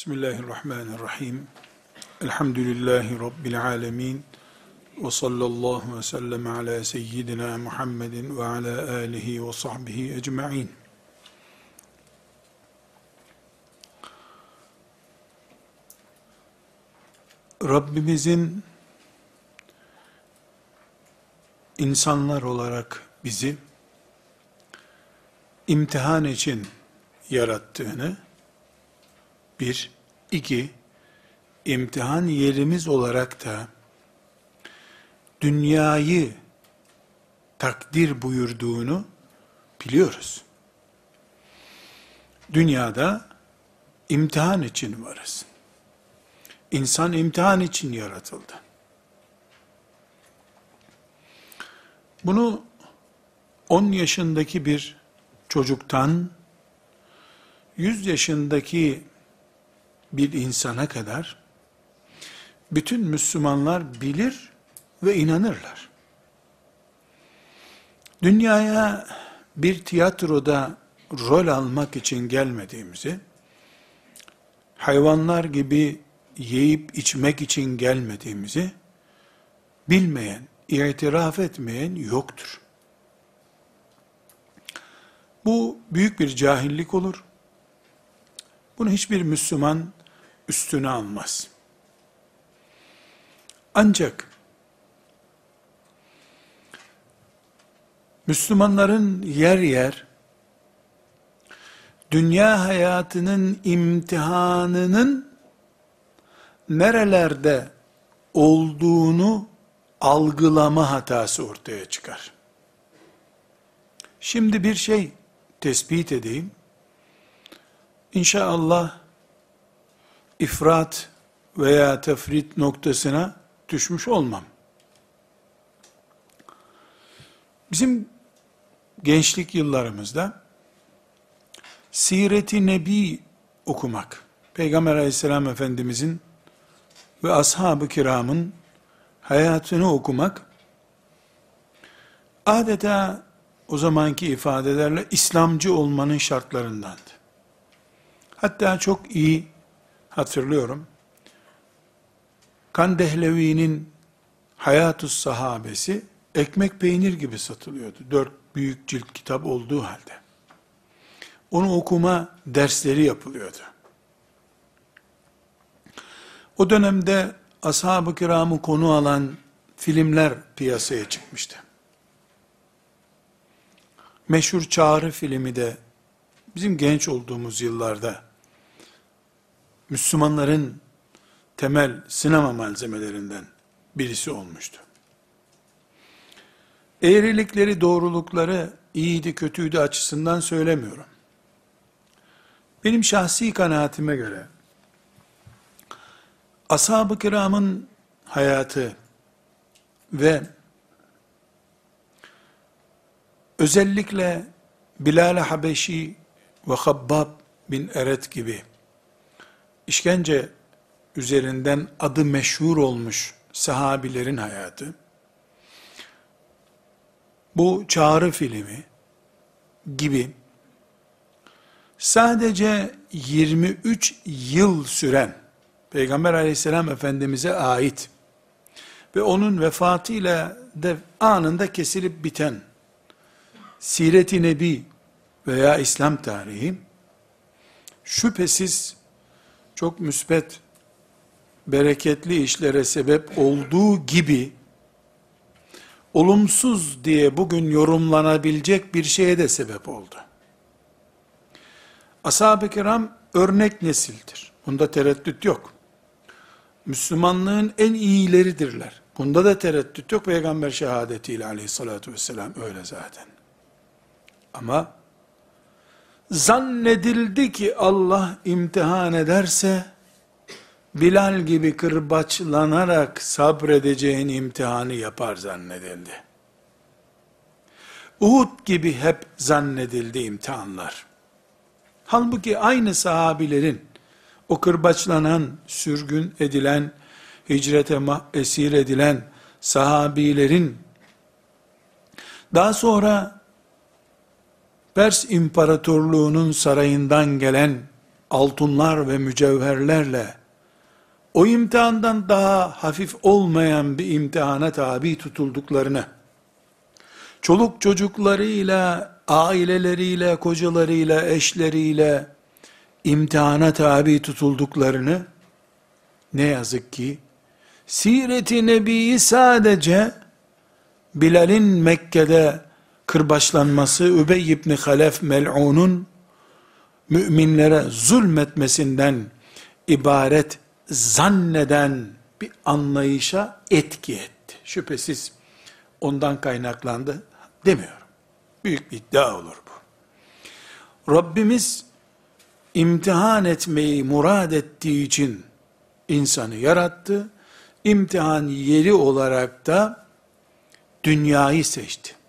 Bismillahirrahmanirrahim. Elhamdülillahi Rabbil alemin. Ve sallallahu ve sellem ala seyyidina Muhammedin ve ala alihi ve sahbihi ecma'in. Rabbimizin insanlar olarak bizi imtihan için yarattığını, bir, iki, imtihan yerimiz olarak da dünyayı takdir buyurduğunu biliyoruz. Dünyada imtihan için varız. İnsan imtihan için yaratıldı. Bunu 10 yaşındaki bir çocuktan 100 yaşındaki bir insana kadar bütün Müslümanlar bilir ve inanırlar. Dünyaya bir tiyatroda rol almak için gelmediğimizi, hayvanlar gibi yiyip içmek için gelmediğimizi bilmeyen, itiraf etmeyen yoktur. Bu büyük bir cahillik olur. Bunu hiçbir Müslüman üstüne almaz. Ancak Müslümanların yer yer dünya hayatının imtihanının nerelerde olduğunu algılama hatası ortaya çıkar. Şimdi bir şey tespit edeyim. İnşallah ifrat veya tefrit noktasına düşmüş olmam. Bizim gençlik yıllarımızda Siret-i Nebi okumak, Peygamber aleyhisselam efendimizin ve ashab-ı kiramın hayatını okumak, adeta o zamanki ifadelerle İslamcı olmanın şartlarındandı. Hatta çok iyi hatırlıyorum. Kandehlevi'nin Hayatus Sahabesi ekmek peynir gibi satılıyordu. Dört büyük cilt kitap olduğu halde. Onu okuma dersleri yapılıyordu. O dönemde ashab-ı kiramı konu alan filmler piyasaya çıkmıştı. Meşhur Çağrı filmi de bizim genç olduğumuz yıllarda Müslümanların temel sinema malzemelerinden birisi olmuştu. Eğrilikleri, doğrulukları iyiydi, kötüydü açısından söylemiyorum. Benim şahsi kanaatime göre ashab-ı kiramın hayatı ve özellikle Bilal Habeşi ve Habbab bin Eret gibi işkence üzerinden adı meşhur olmuş sahabilerin hayatı, bu çağrı filmi gibi sadece 23 yıl süren Peygamber aleyhisselam efendimize ait ve onun vefatıyla de anında kesilip biten Siret-i Nebi veya İslam tarihi şüphesiz çok müsbet, bereketli işlere sebep olduğu gibi, olumsuz diye bugün yorumlanabilecek bir şeye de sebep oldu. Ashab-ı kiram örnek nesildir. Bunda tereddüt yok. Müslümanlığın en iyileridirler. Bunda da tereddüt yok. Peygamber şehadetiyle aleyhissalatü vesselam öyle zaten. Ama zannedildi ki Allah imtihan ederse, Bilal gibi kırbaçlanarak sabredeceğin imtihanı yapar zannedildi. Uhud gibi hep zannedildi imtihanlar. Halbuki aynı sahabilerin, o kırbaçlanan, sürgün edilen, hicrete esir edilen sahabilerin, daha sonra Pers İmparatorluğu'nun sarayından gelen altınlar ve mücevherlerle o imtihandan daha hafif olmayan bir imtihana tabi tutulduklarını, çoluk çocuklarıyla, aileleriyle, kocalarıyla, eşleriyle imtihana tabi tutulduklarını, ne yazık ki, Siret-i Nebi'yi sadece Bilal'in Mekke'de kırbaçlanması, Übey ibn Halef mel'unun müminlere zulmetmesinden ibaret zanneden bir anlayışa etki etti. Şüphesiz ondan kaynaklandı demiyorum. Büyük bir iddia olur bu. Rabbimiz imtihan etmeyi murad ettiği için insanı yarattı. İmtihan yeri olarak da dünyayı seçti.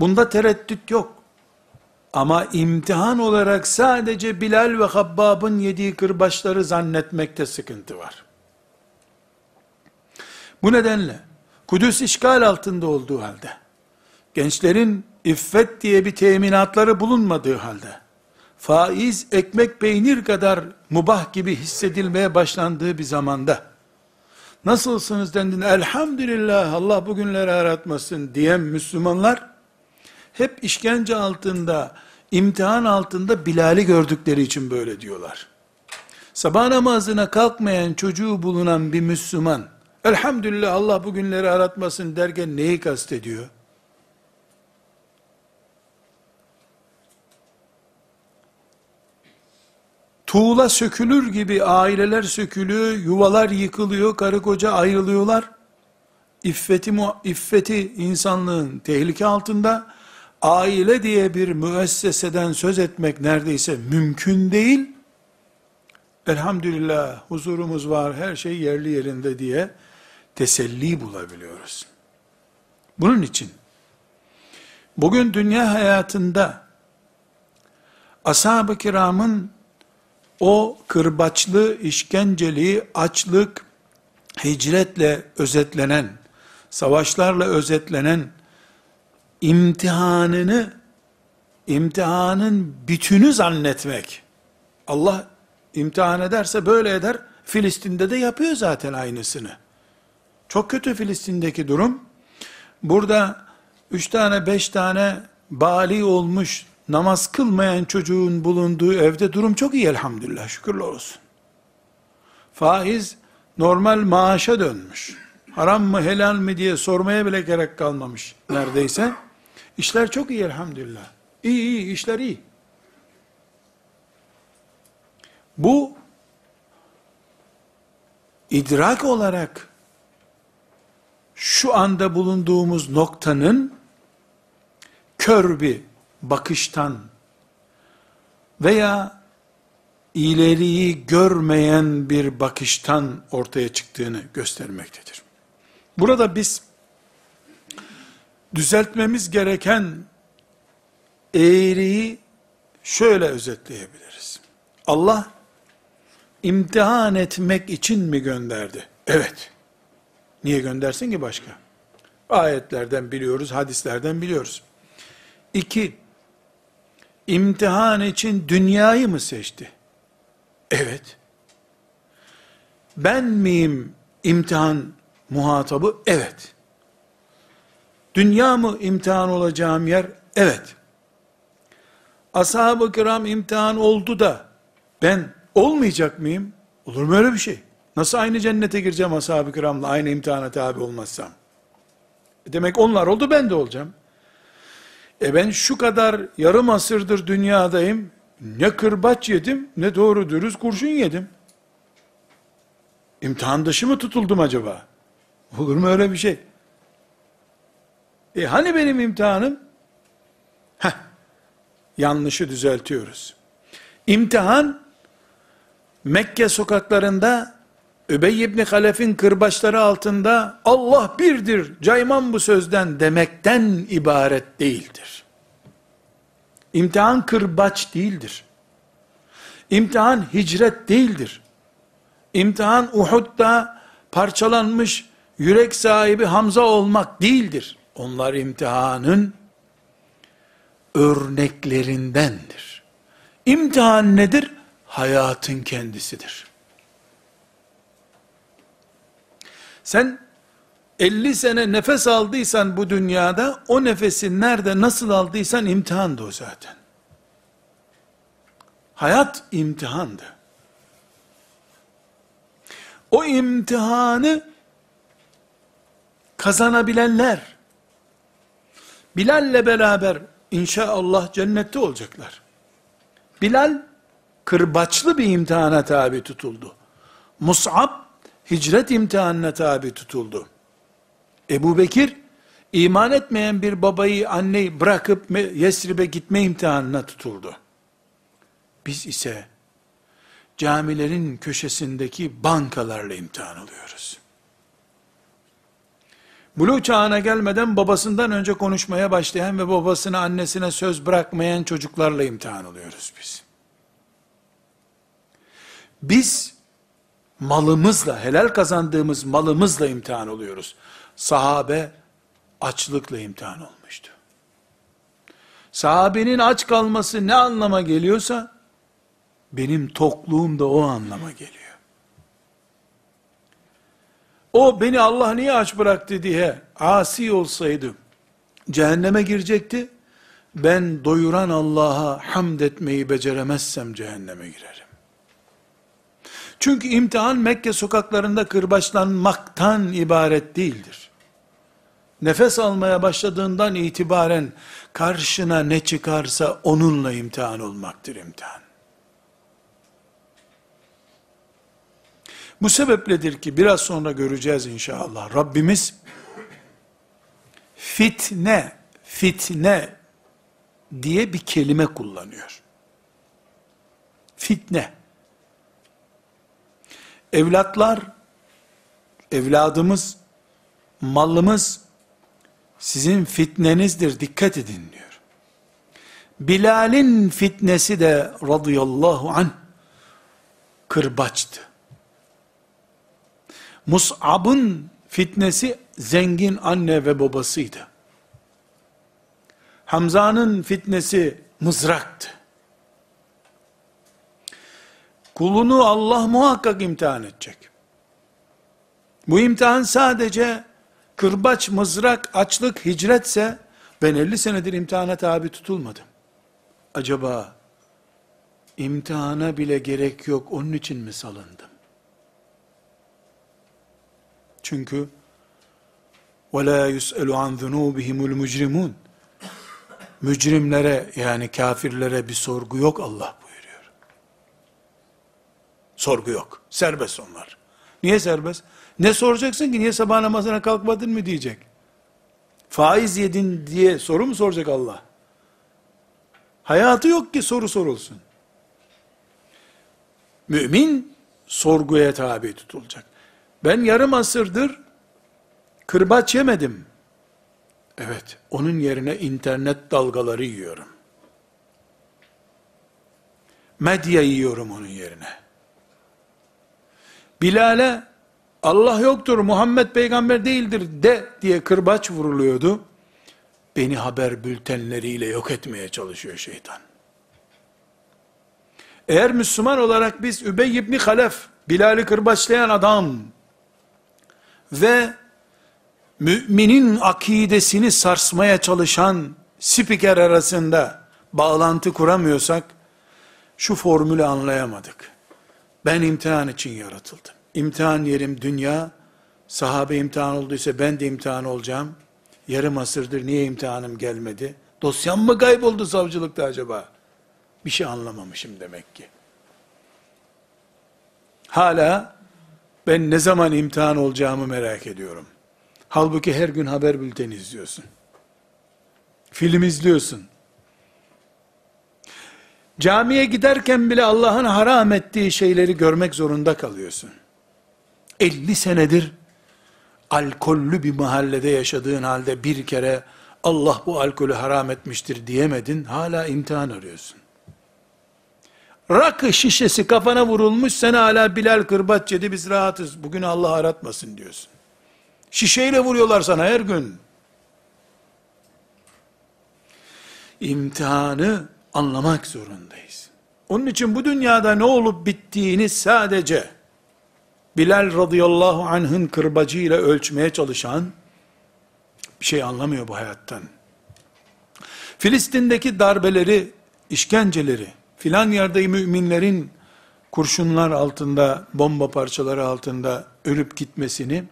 Bunda tereddüt yok. Ama imtihan olarak sadece Bilal ve Habbab'ın yediği kırbaçları zannetmekte sıkıntı var. Bu nedenle Kudüs işgal altında olduğu halde, gençlerin iffet diye bir teminatları bulunmadığı halde, faiz, ekmek, peynir kadar mubah gibi hissedilmeye başlandığı bir zamanda, nasılsınız dendiğinde, elhamdülillah Allah bugünleri aratmasın diyen Müslümanlar, hep işkence altında, imtihan altında Bilal'i gördükleri için böyle diyorlar. Sabah namazına kalkmayan çocuğu bulunan bir Müslüman, elhamdülillah Allah bugünleri aratmasın derken neyi kastediyor? Tuğla sökülür gibi aileler sökülüyor, yuvalar yıkılıyor, karı koca ayrılıyorlar. İffeti, iffeti insanlığın tehlike altında, aile diye bir müesseseden söz etmek neredeyse mümkün değil. Elhamdülillah huzurumuz var, her şey yerli yerinde diye teselli bulabiliyoruz. Bunun için bugün dünya hayatında ashab-ı kiramın o kırbaçlı, işkenceli, açlık, hicretle özetlenen, savaşlarla özetlenen imtihanını imtihanın bütünü zannetmek. Allah imtihan ederse böyle eder. Filistin'de de yapıyor zaten aynısını. Çok kötü Filistin'deki durum. Burada üç tane beş tane bali olmuş namaz kılmayan çocuğun bulunduğu evde durum çok iyi elhamdülillah şükürler olsun. Faiz normal maaşa dönmüş. Haram mı helal mi diye sormaya bile gerek kalmamış neredeyse. İşler çok iyi elhamdülillah. İyi iyi işler iyi. Bu idrak olarak şu anda bulunduğumuz noktanın kör bir bakıştan veya ileriyi görmeyen bir bakıştan ortaya çıktığını göstermektedir. Burada biz düzeltmemiz gereken eğriyi şöyle özetleyebiliriz. Allah imtihan etmek için mi gönderdi? Evet. Niye göndersin ki başka? Ayetlerden biliyoruz, hadislerden biliyoruz. İki, imtihan için dünyayı mı seçti? Evet. Ben miyim imtihan muhatabı? Evet. Dünya mı imtihan olacağım yer? Evet. Ashab-ı kiram imtihan oldu da ben olmayacak mıyım? Olur mu öyle bir şey? Nasıl aynı cennete gireceğim ashab-ı kiramla aynı imtihana tabi olmazsam? E demek onlar oldu ben de olacağım. E ben şu kadar yarım asırdır dünyadayım. Ne kırbaç yedim ne doğru dürüst kurşun yedim. İmtihan dışı mı tutuldum acaba? Olur mu öyle bir şey? E hani benim imtihanım? Heh, yanlışı düzeltiyoruz. İmtihan, Mekke sokaklarında, Übey ibn Halef'in kırbaçları altında, Allah birdir, caymam bu sözden demekten ibaret değildir. İmtihan kırbaç değildir. İmtihan hicret değildir. İmtihan Uhud'da parçalanmış yürek sahibi Hamza olmak değildir. Onlar imtihanın örneklerindendir. İmtihan nedir? Hayatın kendisidir. Sen 50 sene nefes aldıysan bu dünyada, o nefesi nerede, nasıl aldıysan imtihandı o zaten. Hayat imtihandı. O imtihanı kazanabilenler, Bilal'le beraber inşallah cennette olacaklar. Bilal, kırbaçlı bir imtihana tabi tutuldu. Mus'ab, hicret imtihanına tabi tutuldu. Ebu Bekir, iman etmeyen bir babayı, anneyi bırakıp Yesrib'e gitme imtihanına tutuldu. Biz ise, camilerin köşesindeki bankalarla imtihan alıyoruz. Bulu çağına gelmeden babasından önce konuşmaya başlayan ve babasına annesine söz bırakmayan çocuklarla imtihan alıyoruz biz. Biz malımızla, helal kazandığımız malımızla imtihan oluyoruz. Sahabe açlıkla imtihan olmuştu. Sahabenin aç kalması ne anlama geliyorsa, benim tokluğum da o anlama geliyor. O beni Allah niye aç bıraktı diye asi olsaydı, cehenneme girecekti. Ben doyuran Allah'a hamd etmeyi beceremezsem cehenneme girerim. Çünkü imtihan Mekke sokaklarında kırbaçlanmaktan ibaret değildir. Nefes almaya başladığından itibaren karşına ne çıkarsa onunla imtihan olmaktır imtihan. Bu sebepledir ki biraz sonra göreceğiz inşallah. Rabbimiz fitne, fitne diye bir kelime kullanıyor. Fitne. Evlatlar, evladımız, malımız sizin fitnenizdir dikkat edin diyor. Bilal'in fitnesi de radıyallahu anh kırbaçtı. Mus'ab'ın fitnesi zengin anne ve babasıydı. Hamza'nın fitnesi mızraktı. Kulunu Allah muhakkak imtihan edecek. Bu imtihan sadece kırbaç, mızrak, açlık, hicretse ben 50 senedir imtihana tabi tutulmadım. Acaba imtihana bile gerek yok onun için mi salındım? Çünkü وَلَا يُسْأَلُ عَنْ ذُنُوبِهِمُ الْمُجْرِمُونَ Mücrimlere yani kafirlere bir sorgu yok Allah buyuruyor. Sorgu yok. Serbest onlar. Niye serbest? Ne soracaksın ki? Niye sabah namazına kalkmadın mı diyecek. Faiz yedin diye soru mu soracak Allah? Hayatı yok ki soru sorulsun. Mümin sorguya tabi tutulacak. Ben yarım asırdır kırbaç yemedim. Evet, onun yerine internet dalgaları yiyorum. Medya yiyorum onun yerine. Bilal'e Allah yoktur, Muhammed peygamber değildir de diye kırbaç vuruluyordu. Beni haber bültenleriyle yok etmeye çalışıyor şeytan. Eğer Müslüman olarak biz Übey ibn Halef, Bilal'i kırbaçlayan adam ve müminin akidesini sarsmaya çalışan spiker arasında bağlantı kuramıyorsak, şu formülü anlayamadık. Ben imtihan için yaratıldım. İmtihan yerim dünya, sahabe imtihan olduysa ben de imtihan olacağım. Yarım asırdır niye imtihanım gelmedi? Dosyam mı kayboldu savcılıkta acaba? Bir şey anlamamışım demek ki. Hala ben ne zaman imtihan olacağımı merak ediyorum. Halbuki her gün haber bülteni izliyorsun. Film izliyorsun. Camiye giderken bile Allah'ın haram ettiği şeyleri görmek zorunda kalıyorsun. 50 senedir alkollü bir mahallede yaşadığın halde bir kere Allah bu alkolü haram etmiştir diyemedin, hala imtihan arıyorsun. Rakı şişesi kafana vurulmuş, sen hala Bilal kırbaç yedi, biz rahatız, bugün Allah aratmasın diyorsun. Şişeyle vuruyorlar sana her gün. İmtihanı anlamak zorundayız. Onun için bu dünyada ne olup bittiğini sadece Bilal radıyallahu anh'ın kırbacıyla ölçmeye çalışan bir şey anlamıyor bu hayattan. Filistin'deki darbeleri, işkenceleri, filan yerde müminlerin kurşunlar altında, bomba parçaları altında ölüp gitmesini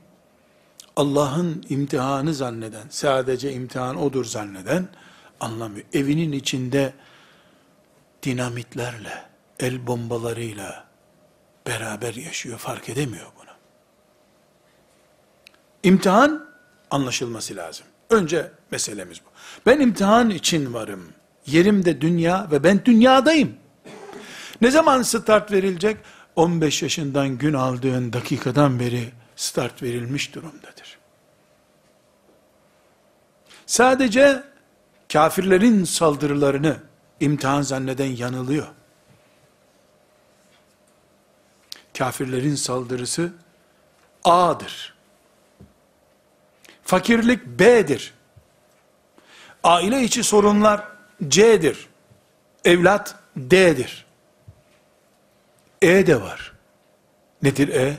Allah'ın imtihanı zanneden, sadece imtihan odur zanneden anlamıyor. Evinin içinde dinamitlerle, el bombalarıyla beraber yaşıyor, fark edemiyor bunu. İmtihan anlaşılması lazım. Önce meselemiz bu. Ben imtihan için varım. Yerim de dünya ve ben dünyadayım. Ne zaman start verilecek? 15 yaşından gün aldığın dakikadan beri start verilmiş durumdadır. Sadece kafirlerin saldırılarını imtihan zanneden yanılıyor. Kafirlerin saldırısı A'dır. Fakirlik B'dir. Aile içi sorunlar C'dir. Evlat D'dir. E de var. Nedir E?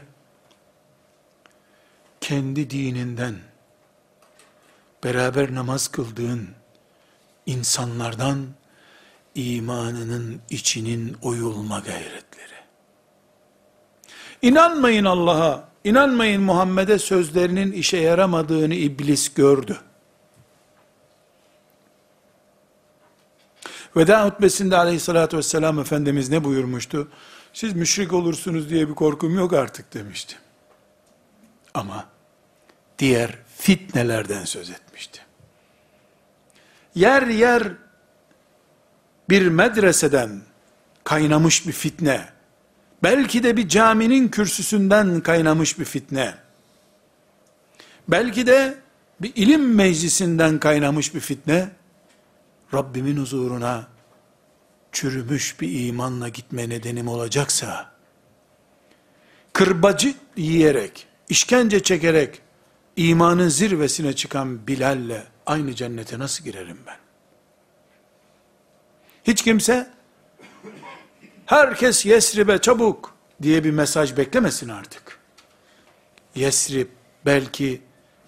Kendi dininden beraber namaz kıldığın insanlardan imanının içinin oyulma gayretleri. İnanmayın Allah'a, inanmayın Muhammed'e sözlerinin işe yaramadığını iblis gördü. Veda hutbesinde aleyhissalatü vesselam Efendimiz ne buyurmuştu? Siz müşrik olursunuz diye bir korkum yok artık demişti. Ama diğer fitnelerden söz etmişti. Yer yer bir medreseden kaynamış bir fitne, belki de bir caminin kürsüsünden kaynamış bir fitne, belki de bir ilim meclisinden kaynamış bir fitne, Rabbimin huzuruna çürümüş bir imanla gitme nedenim olacaksa, kırbacı yiyerek, işkence çekerek, imanın zirvesine çıkan Bilal'le aynı cennete nasıl girerim ben? Hiç kimse, herkes Yesrib'e çabuk diye bir mesaj beklemesin artık. Yesrib belki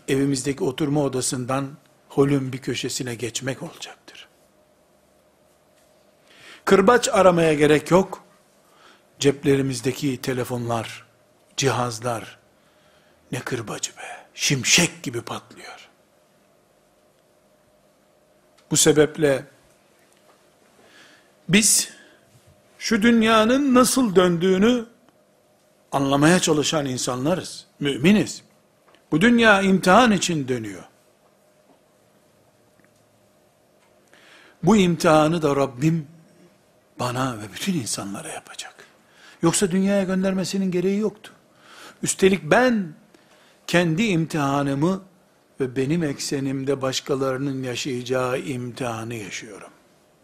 evimizdeki oturma odasından holün bir köşesine geçmek olacaktır. Kırbaç aramaya gerek yok. Ceplerimizdeki telefonlar, cihazlar ne kırbacı be. Şimşek gibi patlıyor. Bu sebeple biz şu dünyanın nasıl döndüğünü anlamaya çalışan insanlarız. Müminiz. Bu dünya imtihan için dönüyor. Bu imtihanı da Rabbim bana ve bütün insanlara yapacak. Yoksa dünyaya göndermesinin gereği yoktu. Üstelik ben kendi imtihanımı ve benim eksenimde başkalarının yaşayacağı imtihanı yaşıyorum.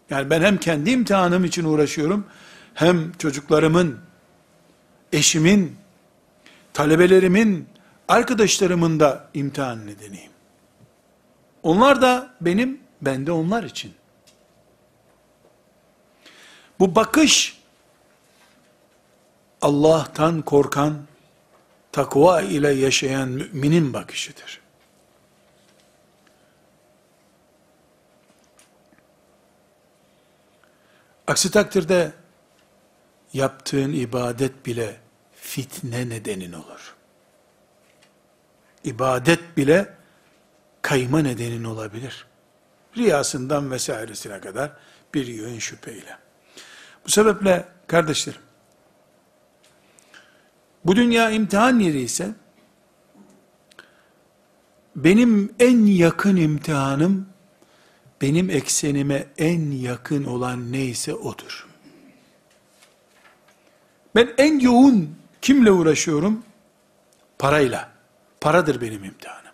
Yani ben hem kendi imtihanım için uğraşıyorum, hem çocuklarımın, eşimin, talebelerimin, arkadaşlarımın da imtihan nedeniyim. Onlar da benim, ben de onlar için. Bu bakış, Allah'tan korkan, takva ile yaşayan müminin bakışıdır. Aksi takdirde yaptığın ibadet bile fitne nedenin olur. İbadet bile kayma nedenin olabilir. Riyasından vesairesine kadar bir yön şüpheyle. Bu sebeple kardeşlerim, bu dünya imtihan yeri ise, benim en yakın imtihanım, benim eksenime en yakın olan neyse odur. Ben en yoğun kimle uğraşıyorum? Parayla. Paradır benim imtihanım.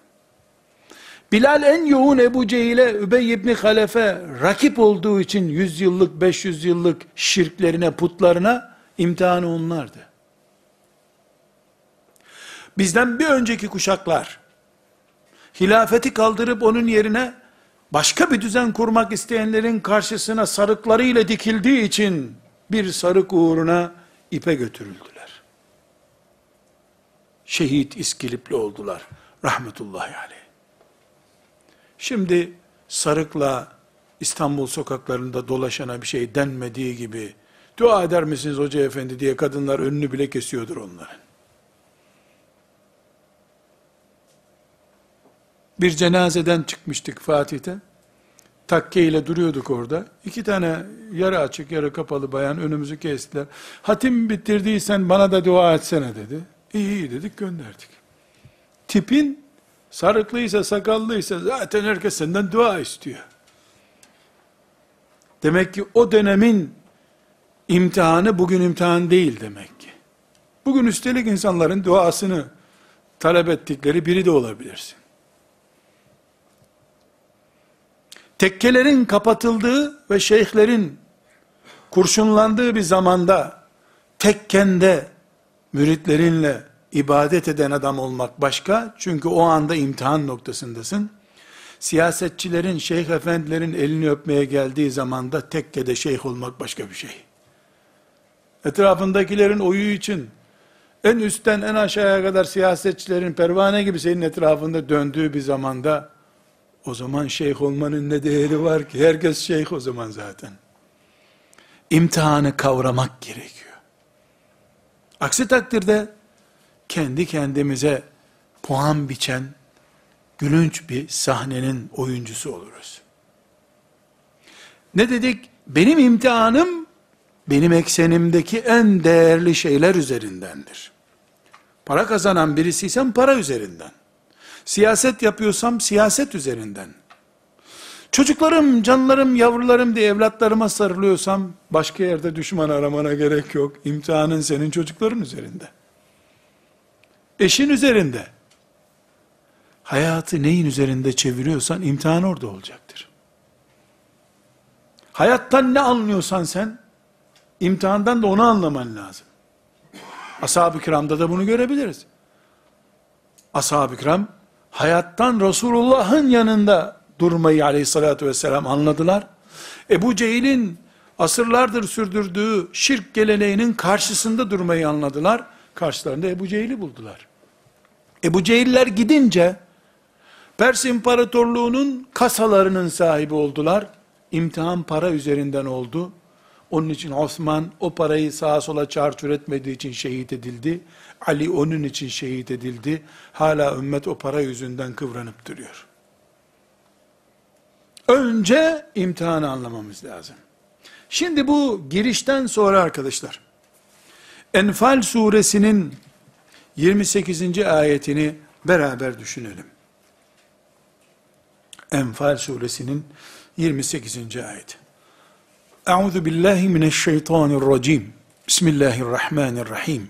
Bilal en yoğun Ebu Cehil'e, Übey ibn Halefe rakip olduğu için 100 yıllık, 500 yıllık şirklerine, putlarına imtihanı onlardı. Bizden bir önceki kuşaklar, hilafeti kaldırıp onun yerine başka bir düzen kurmak isteyenlerin karşısına sarıklarıyla dikildiği için bir sarık uğruna ipe götürüldüler. Şehit iskilipli oldular. Rahmetullahi aleyh. Şimdi sarıkla İstanbul sokaklarında dolaşana bir şey denmediği gibi dua eder misiniz hoca efendi diye kadınlar önünü bile kesiyordur onların. Bir cenazeden çıkmıştık Fatih'te. Takke ile duruyorduk orada. İki tane yarı açık yarı kapalı bayan önümüzü kestiler. Hatim bitirdiysen bana da dua etsene dedi. İyi iyi dedik gönderdik. Tipin sarıklıysa sakallıysa zaten herkes senden dua istiyor. Demek ki o dönemin imtihanı bugün imtihan değil demek ki. Bugün üstelik insanların duasını talep ettikleri biri de olabilirsin. Tekkelerin kapatıldığı ve şeyhlerin kurşunlandığı bir zamanda tekkende müritlerinle ibadet eden adam olmak başka. Çünkü o anda imtihan noktasındasın. Siyasetçilerin, şeyh efendilerin elini öpmeye geldiği zamanda tekkede şeyh olmak başka bir şey. Etrafındakilerin oyu için en üstten en aşağıya kadar siyasetçilerin pervane gibi senin etrafında döndüğü bir zamanda o zaman şeyh olmanın ne değeri var ki? Herkes şeyh o zaman zaten. İmtihanı kavramak gerekiyor. Aksi takdirde kendi kendimize puan biçen gülünç bir sahnenin oyuncusu oluruz. Ne dedik? Benim imtihanım benim eksenimdeki en değerli şeyler üzerindendir. Para kazanan birisiysem para üzerinden. Siyaset yapıyorsam siyaset üzerinden. Çocuklarım, canlarım, yavrularım diye evlatlarıma sarılıyorsam başka yerde düşman aramana gerek yok. İmtihanın senin çocukların üzerinde. Eşin üzerinde. Hayatı neyin üzerinde çeviriyorsan imtihan orada olacaktır. Hayattan ne anlıyorsan sen, imtihandan da onu anlaman lazım. Ashab-ı kiramda da bunu görebiliriz. Ashab-ı kiram, hayattan Resulullah'ın yanında durmayı aleyhissalatü vesselam anladılar. Ebu Cehil'in asırlardır sürdürdüğü şirk geleneğinin karşısında durmayı anladılar. Karşılarında Ebu Cehil'i buldular. Ebu Cehiller gidince, Pers İmparatorluğu'nun kasalarının sahibi oldular. İmtihan para üzerinden oldu. Onun için Osman o parayı sağa sola çarçur etmediği için şehit edildi. Ali onun için şehit edildi. Hala ümmet o para yüzünden kıvranıp duruyor. Önce imtihanı anlamamız lazım. Şimdi bu girişten sonra arkadaşlar, Enfal suresinin 28. ayetini beraber düşünelim. Enfal suresinin 28. ayeti. Euzu billahi mineşşeytanirracim. Bismillahirrahmanirrahim.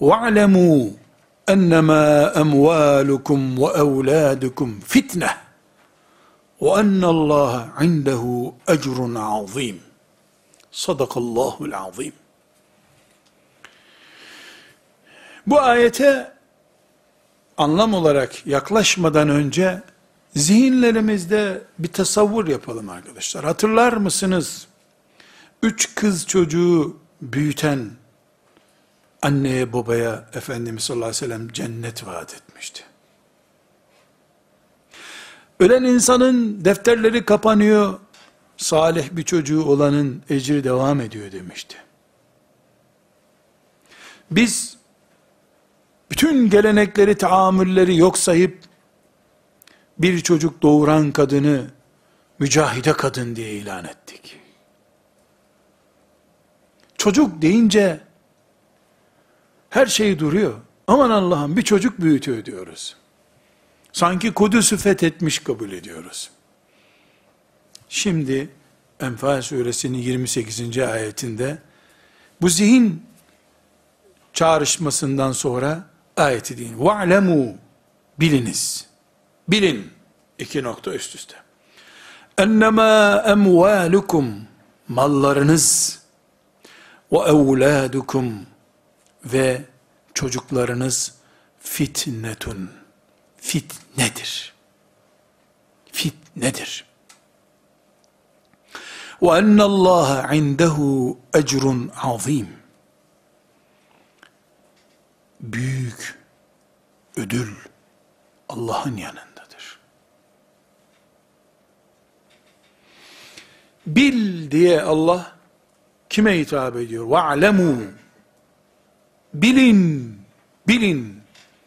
Ve'lemû ennemâ emvâlukum ve evlâdukum fitne ve ennallâhe indehu ecrun azîm. Sadakallâhu'l-azîm. Bu ayete anlam olarak yaklaşmadan önce zihinlerimizde bir tasavvur yapalım arkadaşlar. Hatırlar mısınız? Üç kız çocuğu büyüten anneye babaya Efendimiz sallallahu aleyhi ve sellem cennet vaat etmişti. Ölen insanın defterleri kapanıyor, salih bir çocuğu olanın ecri devam ediyor demişti. Biz bütün gelenekleri, taamülleri yok sayıp bir çocuk doğuran kadını mücahide kadın diye ilan ettik. Çocuk deyince her şey duruyor. Aman Allah'ım bir çocuk büyütüyor diyoruz. Sanki Kudüs'ü fethetmiş kabul ediyoruz. Şimdi Enfal suresinin 28. ayetinde bu zihin çağrışmasından sonra ayeti din. وَعْلَمُوا Biliniz. Bilin. iki nokta üst üste. اَنَّمَا اَمْوَالُكُمْ Mallarınız ve evladukum ve çocuklarınız fitnetun fitnedir. Fitnedir. وَاَنَّ اللّٰهَ عِنْدَهُ اَجْرٌ عَظِيمٌ Büyük ödül Allah'ın yanındadır. Bil diye Allah kime hitap ediyor? وَعْلَمُوا Bilin, bilin.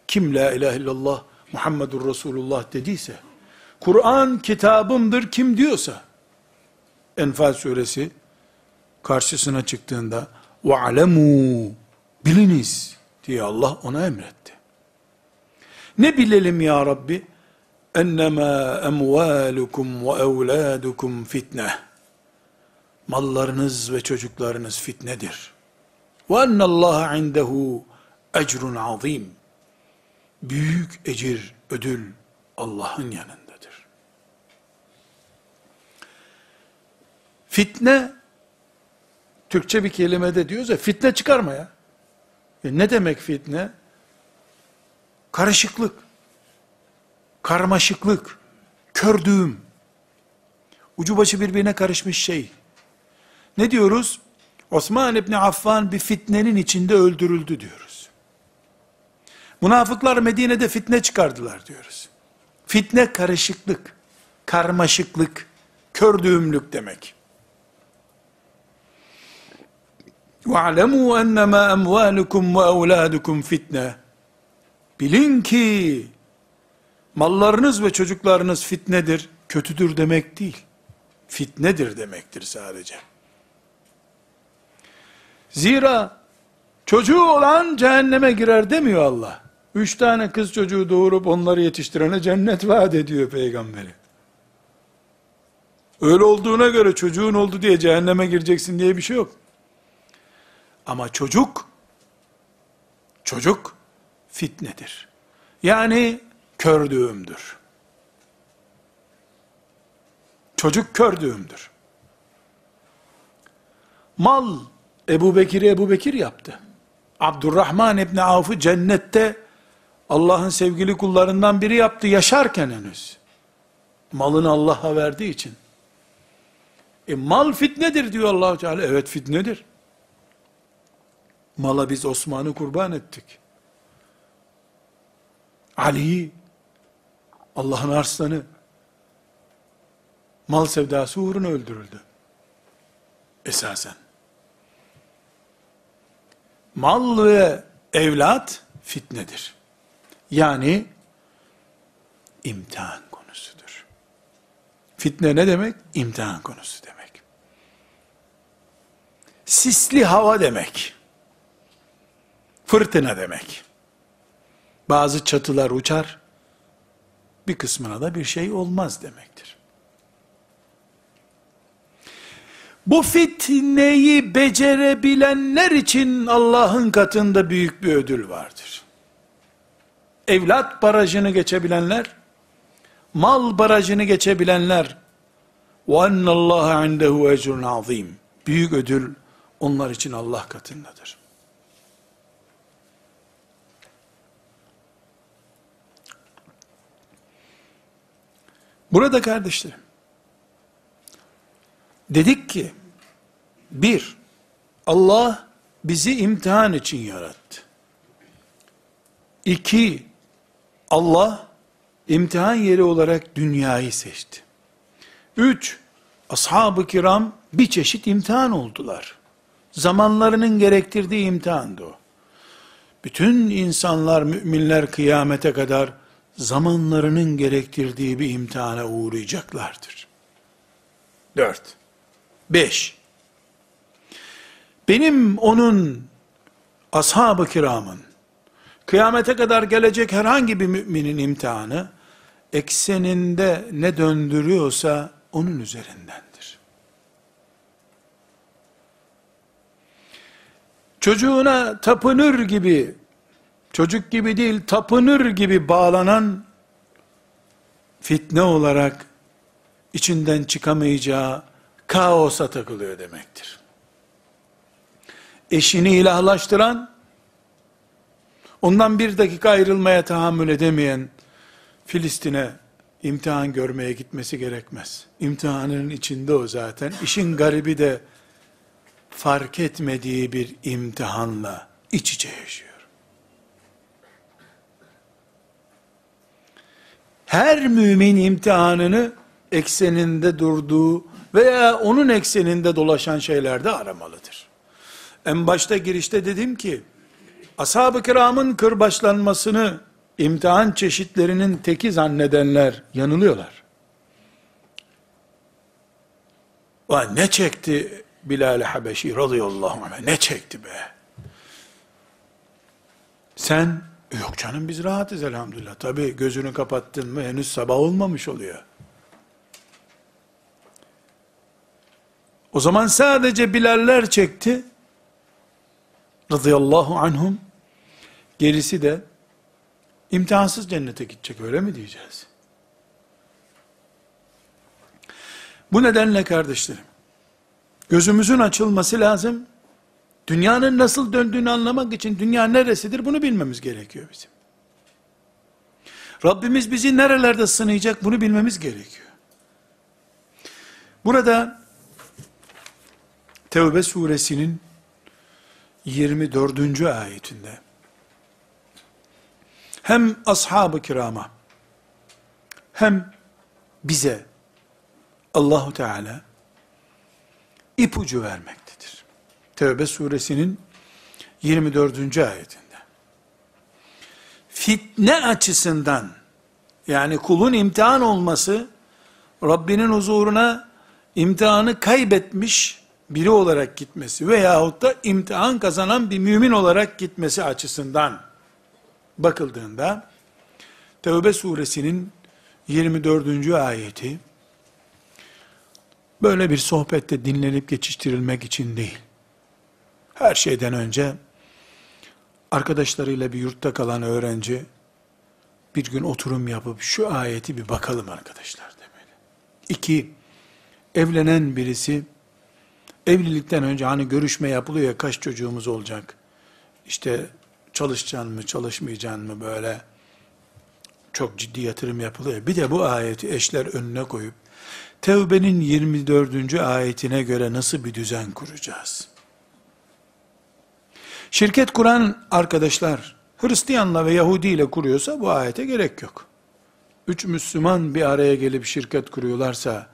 Kim la ilahe illallah Muhammedur Resulullah dediyse, Kur'an kitabımdır kim diyorsa, Enfal suresi karşısına çıktığında, وَعْلَمُوا Biliniz diye Allah ona emretti. Ne bilelim ya Rabbi? Ennemâ emvâlukum ve evlâdukum fitne. Mallarınız ve çocuklarınız fitnedir. Ve ennallâhe indehu ecrun azim. Büyük ecir, ödül Allah'ın yanındadır. Fitne, Türkçe bir kelimede diyoruz ya, fitne çıkarma ya. E ne demek fitne? Karışıklık, karmaşıklık, kördüğüm, ucu başı birbirine karışmış şey. Ne diyoruz? Osman İbni Affan bir fitnenin içinde öldürüldü diyoruz. Münafıklar Medine'de fitne çıkardılar diyoruz. Fitne karışıklık, karmaşıklık, kördüğümlük demek. وَعْلَمُوا اَنَّمَا اَمْوَالُكُمْ وَاَوْلَادُكُمْ fitne. Bilin ki mallarınız ve çocuklarınız fitnedir, kötüdür demek değil. Fitnedir demektir sadece. Zira çocuğu olan cehenneme girer demiyor Allah. Üç tane kız çocuğu doğurup onları yetiştirene cennet vaat ediyor peygamberi. Öyle olduğuna göre çocuğun oldu diye cehenneme gireceksin diye bir şey yok. Ama çocuk, çocuk fitnedir. Yani kördüğümdür. Çocuk kördüğümdür. Mal Ebu Bekir'i Ebu Bekir yaptı. Abdurrahman İbni Avf'ı cennette Allah'ın sevgili kullarından biri yaptı yaşarken henüz. Malını Allah'a verdiği için. E mal fitnedir diyor allah Teala. Evet fitnedir. Mala biz Osman'ı kurban ettik. Ali'yi, Allah'ın arslanı, mal sevdası uğruna öldürüldü. Esasen. Mal ve evlat fitnedir. Yani imtihan konusudur. Fitne ne demek? İmtihan konusu demek. Sisli hava demek. Fırtına demek. Bazı çatılar uçar, bir kısmına da bir şey olmaz demektir. Bu fitneyi becerebilenler için Allah'ın katında büyük bir ödül vardır. Evlat barajını geçebilenler, mal barajını geçebilenler, وَاَنَّ اللّٰهَ عِنْدَهُ اَجْرٌ azim. Büyük ödül onlar için Allah katındadır. Burada kardeşlerim, dedik ki, bir, Allah bizi imtihan için yarattı. İki, Allah imtihan yeri olarak dünyayı seçti. Üç, ashab-ı kiram bir çeşit imtihan oldular. Zamanlarının gerektirdiği imtihandı o. Bütün insanlar, müminler kıyamete kadar zamanlarının gerektirdiği bir imtihana uğrayacaklardır. Dört. Beş. Benim onun ashab-ı kiramın kıyamete kadar gelecek herhangi bir müminin imtihanı ekseninde ne döndürüyorsa onun üzerindendir. Çocuğuna tapınır gibi çocuk gibi değil tapınır gibi bağlanan fitne olarak içinden çıkamayacağı kaosa takılıyor demektir. Eşini ilahlaştıran, ondan bir dakika ayrılmaya tahammül edemeyen, Filistin'e imtihan görmeye gitmesi gerekmez. İmtihanın içinde o zaten. İşin garibi de fark etmediği bir imtihanla iç içe yaşıyor. Her mümin imtihanını ekseninde durduğu veya onun ekseninde dolaşan şeylerde aramalıdır. En başta girişte dedim ki, ashab-ı kiramın kırbaçlanmasını imtihan çeşitlerinin teki zannedenler yanılıyorlar. Vay ne çekti Bilal-i Habeşi radıyallahu anh ne çekti be. Sen yok canım biz rahatız elhamdülillah. Tabi gözünü kapattın mı henüz sabah olmamış oluyor. O zaman sadece Bilaller çekti. Radıyallahu anhum. Gerisi de imtihansız cennete gidecek öyle mi diyeceğiz? Bu nedenle kardeşlerim, gözümüzün açılması lazım. Dünyanın nasıl döndüğünü anlamak için dünya neresidir bunu bilmemiz gerekiyor bizim. Rabbimiz bizi nerelerde sınayacak bunu bilmemiz gerekiyor. Burada Tevbe suresinin 24. ayetinde hem ashab-ı kirama hem bize Allahu Teala ipucu vermektedir. Tevbe suresinin 24. ayetinde. Fitne açısından yani kulun imtihan olması Rabbinin huzuruna imtihanı kaybetmiş biri olarak gitmesi veyahut da imtihan kazanan bir mümin olarak gitmesi açısından bakıldığında Tevbe suresinin 24. ayeti böyle bir sohbette dinlenip geçiştirilmek için değil. Her şeyden önce arkadaşlarıyla bir yurtta kalan öğrenci bir gün oturum yapıp şu ayeti bir bakalım arkadaşlar demeli. İki, evlenen birisi evlilikten önce hani görüşme yapılıyor ya kaç çocuğumuz olacak? İşte çalışacaksın mı, çalışmayacaksın mı böyle çok ciddi yatırım yapılıyor. Bir de bu ayeti eşler önüne koyup Tevbe'nin 24. ayetine göre nasıl bir düzen kuracağız? Şirket kuran arkadaşlar Hristiyanla ve Yahudi ile kuruyorsa bu ayete gerek yok. Üç Müslüman bir araya gelip şirket kuruyorlarsa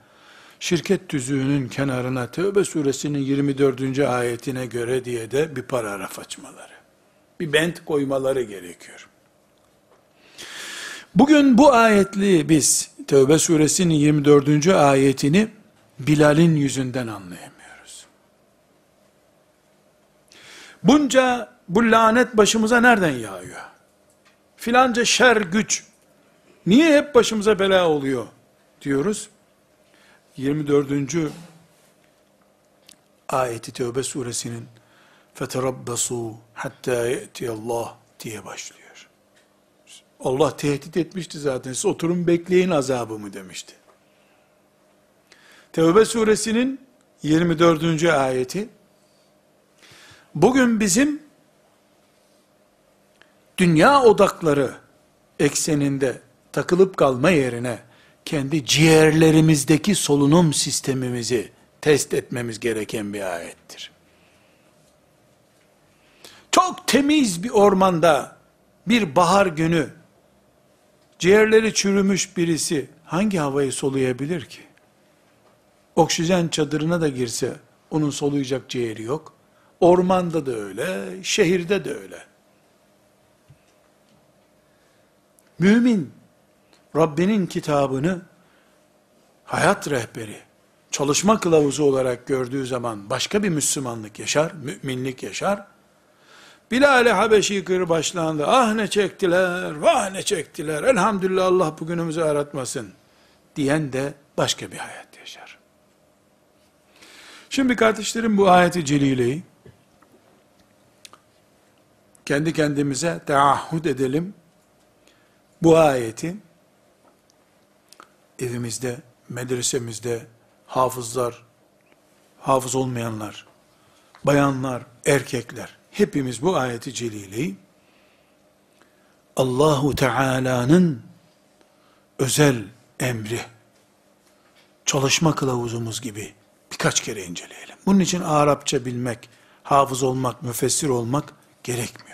şirket tüzüğünün kenarına Tevbe suresinin 24. ayetine göre diye de bir paragraf açmaları, bir bent koymaları gerekiyor. Bugün bu ayetli biz Tevbe suresinin 24. ayetini Bilal'in yüzünden anlayamıyoruz. Bunca bu lanet başımıza nereden yağıyor? Filanca şer güç niye hep başımıza bela oluyor diyoruz. 24. ayeti Tevbe suresinin فَتَرَبَّصُوا حَتَّى يَأْتِيَ Allah diye başlıyor. Allah tehdit etmişti zaten. Siz oturun bekleyin azabımı demişti. Tevbe suresinin 24. ayeti bugün bizim dünya odakları ekseninde takılıp kalma yerine kendi ciğerlerimizdeki solunum sistemimizi test etmemiz gereken bir ayettir. Çok temiz bir ormanda bir bahar günü ciğerleri çürümüş birisi hangi havayı soluyabilir ki? Oksijen çadırına da girse onun soluyacak ciğeri yok. Ormanda da öyle, şehirde de öyle. Mümin Rabbinin kitabını hayat rehberi, çalışma kılavuzu olarak gördüğü zaman başka bir Müslümanlık yaşar, müminlik yaşar. Bilal-i Habeşi kırbaçlandı. Ah ne çektiler, vah ne çektiler. Elhamdülillah Allah bugünümüzü aratmasın. Diyen de başka bir hayat yaşar. Şimdi kardeşlerim bu ayeti celileyi kendi kendimize teahhüt edelim. Bu ayeti evimizde, medresemizde hafızlar, hafız olmayanlar, bayanlar, erkekler, hepimiz bu ayeti celileyi Allahu Teala'nın özel emri çalışma kılavuzumuz gibi birkaç kere inceleyelim. Bunun için Arapça bilmek, hafız olmak, müfessir olmak gerekmiyor.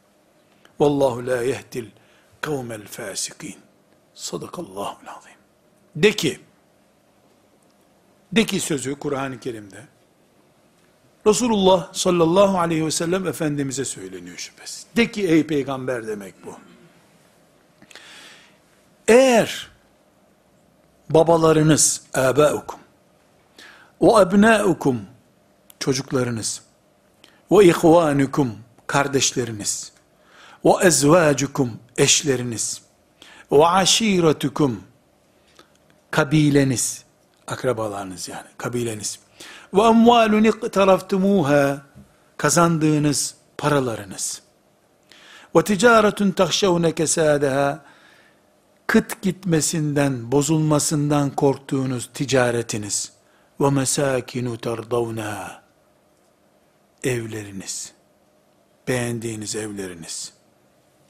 Vallahu la yehdil kavmel fasikin. Sadakallahu azim. De ki, de ki sözü Kur'an-ı Kerim'de, Resulullah sallallahu aleyhi ve sellem Efendimiz'e söyleniyor şüphesiz. De ki ey peygamber demek bu. Eğer babalarınız, âbâukum, ve ebnâukum, çocuklarınız, ve ihvânukum, kardeşleriniz, ve ezvâcukum, eşleriniz, ve aşiretukum, kabileniz, akrabalarınız yani, kabileniz, ve emvâlun iqtaraftumuha, kazandığınız paralarınız, ve ticaretun tahşevne kesâdeha, kıt gitmesinden, bozulmasından korktuğunuz ticaretiniz. Ve mesakinu terdavna evleriniz, beğendiğiniz evleriniz.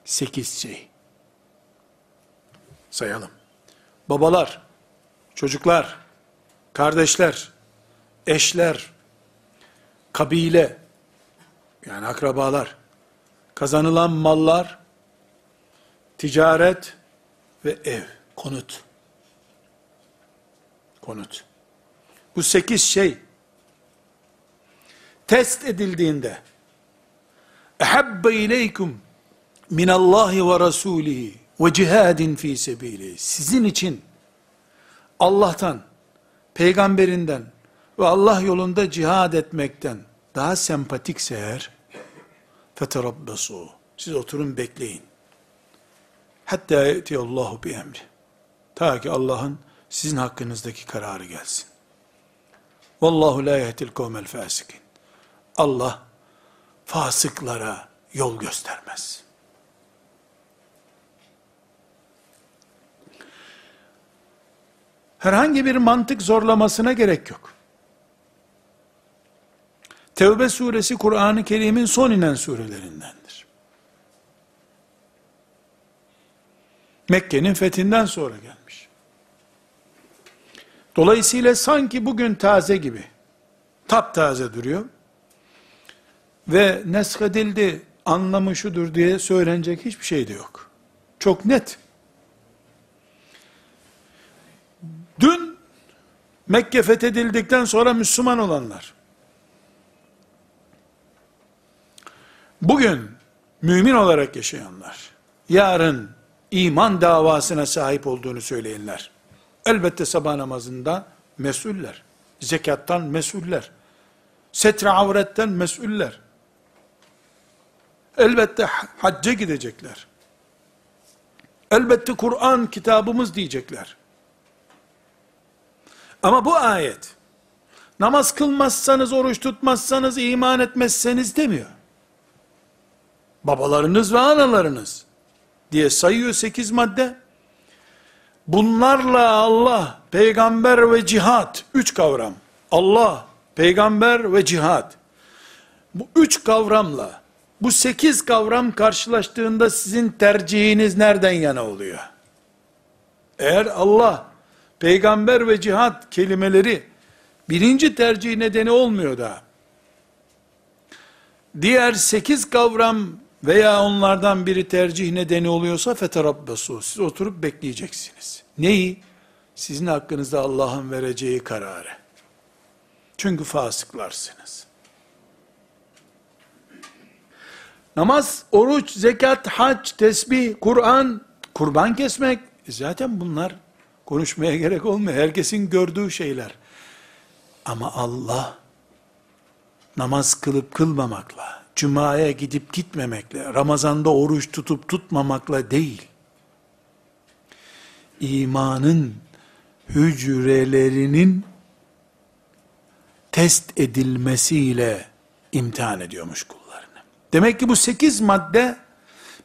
Sekiz şey. Sayalım. Babalar, çocuklar, kardeşler, eşler, kabile, yani akrabalar, kazanılan mallar, ticaret, ve ev, konut. Konut. Bu sekiz şey test edildiğinde ehabbe ileykum minallahi ve rasulihi ve cihadin fi sebili sizin için Allah'tan, peygamberinden ve Allah yolunda cihad etmekten daha sempatikse eğer feterabbesu siz oturun bekleyin. Hatta Allahu bi emri. Ta ki Allah'ın sizin hakkınızdaki kararı gelsin. Vallahu la yehdil kavmel fasikin. Allah fasıklara yol göstermez. Herhangi bir mantık zorlamasına gerek yok. Tevbe suresi Kur'an-ı Kerim'in son inen surelerinden. Mekke'nin fethinden sonra gelmiş. Dolayısıyla sanki bugün taze gibi, taptaze duruyor. Ve neshedildi, anlamı şudur diye söylenecek hiçbir şey de yok. Çok net. Dün Mekke fethedildikten sonra Müslüman olanlar, bugün mümin olarak yaşayanlar, yarın iman davasına sahip olduğunu söyleyenler. Elbette sabah namazında mesuller. Zekattan mesuller. Setre avretten mesuller. Elbette hacca gidecekler. Elbette Kur'an kitabımız diyecekler. Ama bu ayet, namaz kılmazsanız, oruç tutmazsanız, iman etmezseniz demiyor. Babalarınız ve analarınız, diye sayıyor sekiz madde. Bunlarla Allah, peygamber ve cihat, üç kavram. Allah, peygamber ve cihat. Bu üç kavramla, bu sekiz kavram karşılaştığında sizin tercihiniz nereden yana oluyor? Eğer Allah, peygamber ve cihat kelimeleri, birinci tercih nedeni olmuyor da, diğer sekiz kavram veya onlardan biri tercih nedeni oluyorsa feterabbesu. Siz oturup bekleyeceksiniz. Neyi? Sizin hakkınızda Allah'ın vereceği kararı. Çünkü fasıklarsınız. Namaz, oruç, zekat, hac, tesbih, Kur'an, kurban kesmek, e zaten bunlar konuşmaya gerek olmuyor. Herkesin gördüğü şeyler. Ama Allah, namaz kılıp kılmamakla, Cuma'ya gidip gitmemekle, Ramazan'da oruç tutup tutmamakla değil, imanın hücrelerinin test edilmesiyle imtihan ediyormuş kullarını. Demek ki bu sekiz madde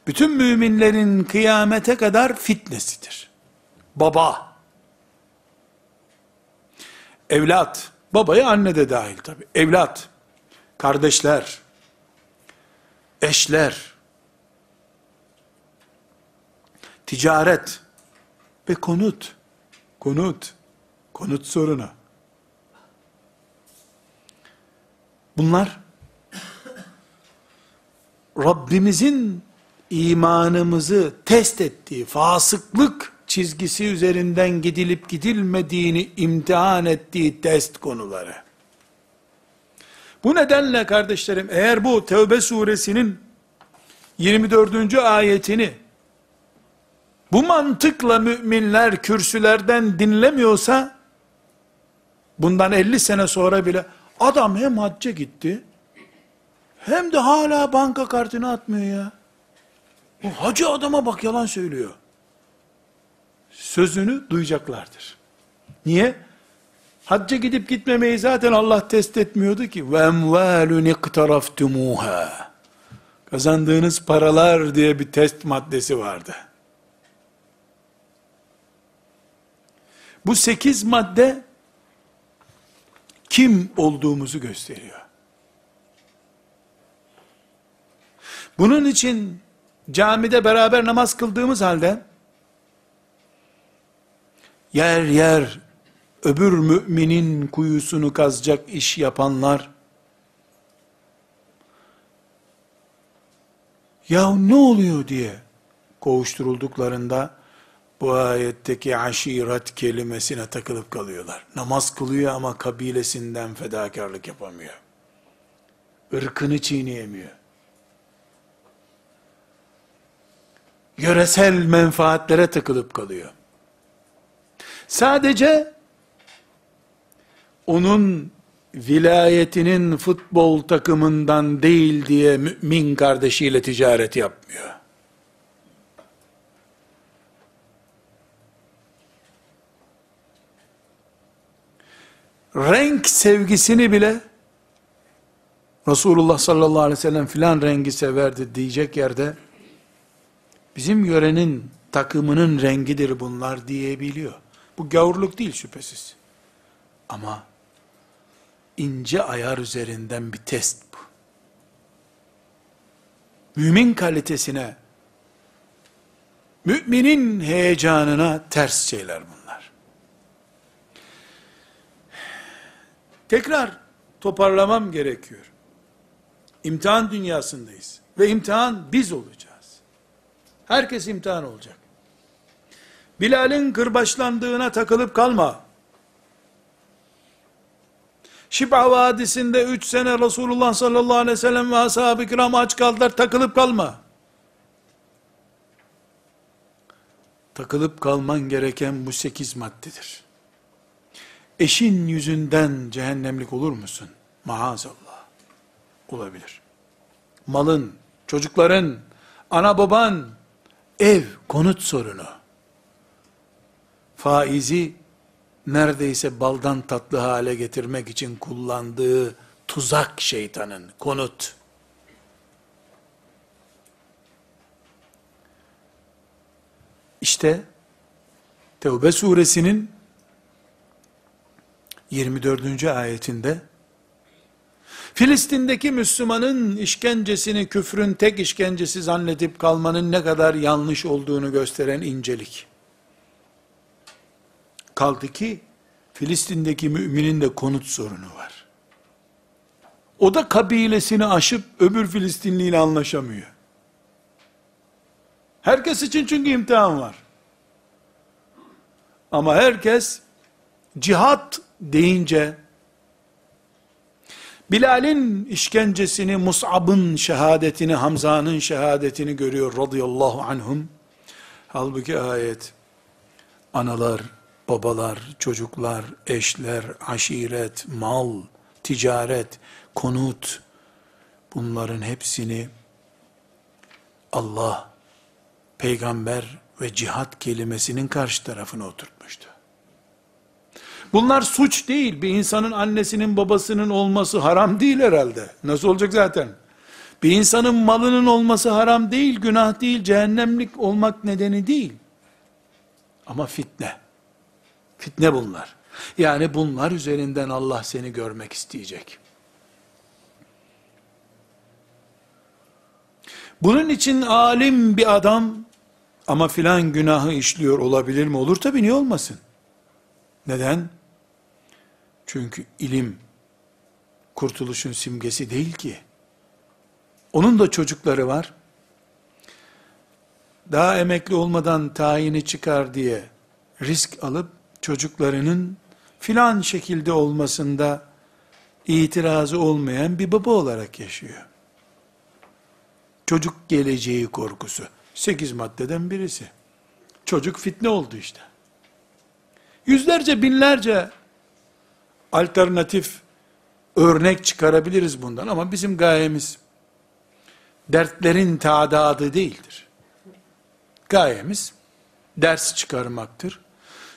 bütün müminlerin kıyamete kadar fitnesidir. Baba, evlat, babaya anne de dahil tabi, evlat, kardeşler, eşler, ticaret ve konut, konut, konut sorunu. Bunlar Rabbimizin imanımızı test ettiği fasıklık çizgisi üzerinden gidilip gidilmediğini imtihan ettiği test konuları. Bu nedenle kardeşlerim eğer bu Tevbe suresinin 24. ayetini bu mantıkla müminler kürsülerden dinlemiyorsa bundan 50 sene sonra bile adam hem hacca gitti hem de hala banka kartını atmıyor ya. Bu hacı adama bak yalan söylüyor. Sözünü duyacaklardır. Niye? Hacca gidip gitmemeyi zaten Allah test etmiyordu ki. Ve emvalun iktaraftumuha. Kazandığınız paralar diye bir test maddesi vardı. Bu sekiz madde kim olduğumuzu gösteriyor. Bunun için camide beraber namaz kıldığımız halde yer yer öbür müminin kuyusunu kazacak iş yapanlar ya ne oluyor diye kovuşturulduklarında bu ayetteki aşiret kelimesine takılıp kalıyorlar. Namaz kılıyor ama kabilesinden fedakarlık yapamıyor. Irkını çiğneyemiyor. Yöresel menfaatlere takılıp kalıyor. Sadece onun vilayetinin futbol takımından değil diye mümin kardeşiyle ticaret yapmıyor. renk sevgisini bile Resulullah sallallahu aleyhi ve sellem filan rengi severdi diyecek yerde bizim yörenin takımının rengidir bunlar diyebiliyor. Bu gavurluk değil şüphesiz. Ama ince ayar üzerinden bir test bu. Mümin kalitesine, müminin heyecanına ters şeyler bunlar. Tekrar toparlamam gerekiyor. İmtihan dünyasındayız. Ve imtihan biz olacağız. Herkes imtihan olacak. Bilal'in kırbaçlandığına takılıp kalma. Şib'a Vadisi'nde 3 sene Resulullah sallallahu aleyhi ve sellem ve ashab-ı kiram aç kaldılar takılıp kalma. Takılıp kalman gereken bu sekiz maddedir. Eşin yüzünden cehennemlik olur musun? Maazallah. Olabilir. Malın, çocukların, ana baban, ev, konut sorunu. Faizi neredeyse baldan tatlı hale getirmek için kullandığı tuzak şeytanın, konut. İşte Tevbe suresinin 24. ayetinde Filistin'deki Müslümanın işkencesini küfrün tek işkencesi zannedip kalmanın ne kadar yanlış olduğunu gösteren incelik. Kaldı ki Filistin'deki müminin de konut sorunu var. O da kabilesini aşıp öbür Filistinli ile anlaşamıyor. Herkes için çünkü imtihan var. Ama herkes cihat deyince, Bilal'in işkencesini, Mus'ab'ın şehadetini, Hamza'nın şehadetini görüyor radıyallahu anhum. Halbuki ayet, analar, babalar, çocuklar, eşler, aşiret, mal, ticaret, konut, bunların hepsini Allah, peygamber ve cihat kelimesinin karşı tarafına oturtmuştu. Bunlar suç değil. Bir insanın annesinin babasının olması haram değil herhalde. Nasıl olacak zaten? Bir insanın malının olması haram değil, günah değil, cehennemlik olmak nedeni değil. Ama fitne. Fitne bunlar. Yani bunlar üzerinden Allah seni görmek isteyecek. Bunun için alim bir adam ama filan günahı işliyor olabilir mi? Olur tabi niye olmasın? Neden? Çünkü ilim kurtuluşun simgesi değil ki. Onun da çocukları var. Daha emekli olmadan tayini çıkar diye risk alıp çocuklarının filan şekilde olmasında itirazı olmayan bir baba olarak yaşıyor. Çocuk geleceği korkusu. Sekiz maddeden birisi. Çocuk fitne oldu işte. Yüzlerce binlerce alternatif örnek çıkarabiliriz bundan ama bizim gayemiz dertlerin tadadı değildir. Gayemiz ders çıkarmaktır.